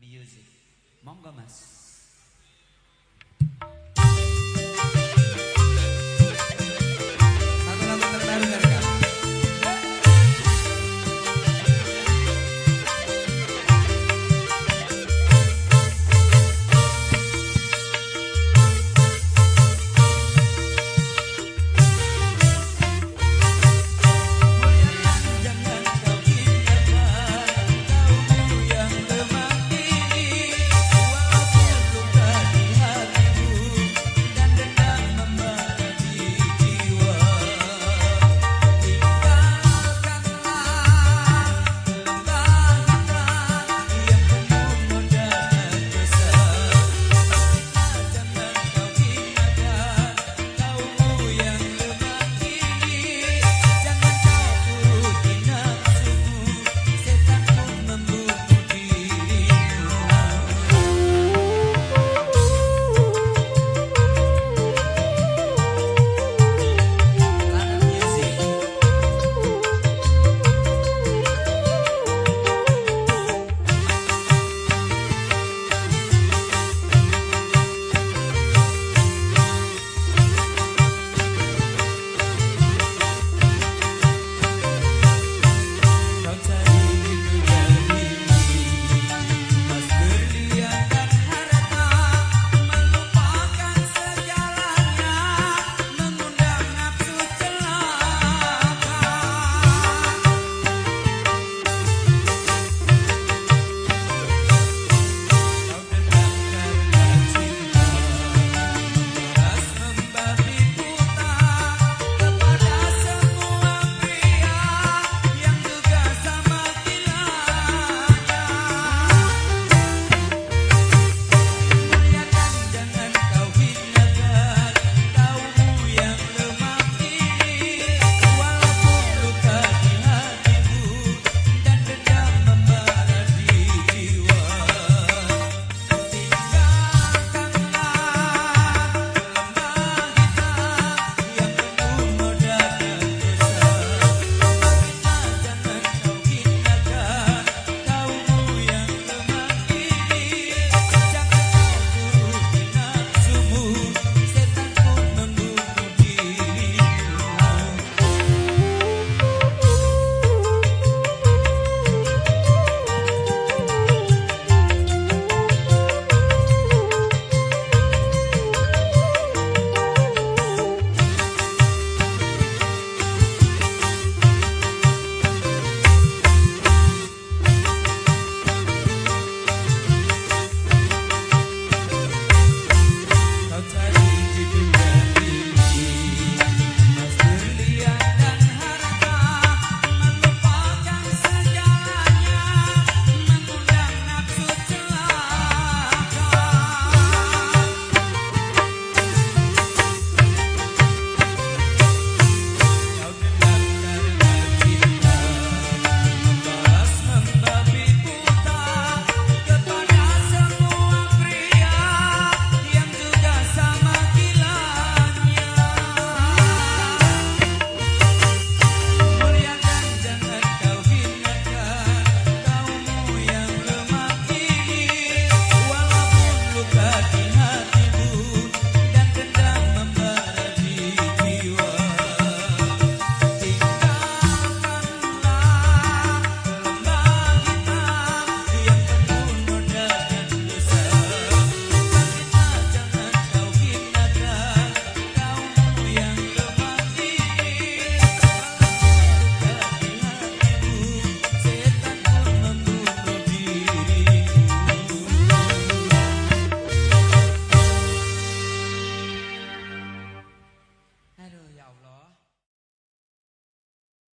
music. Monggo Mas.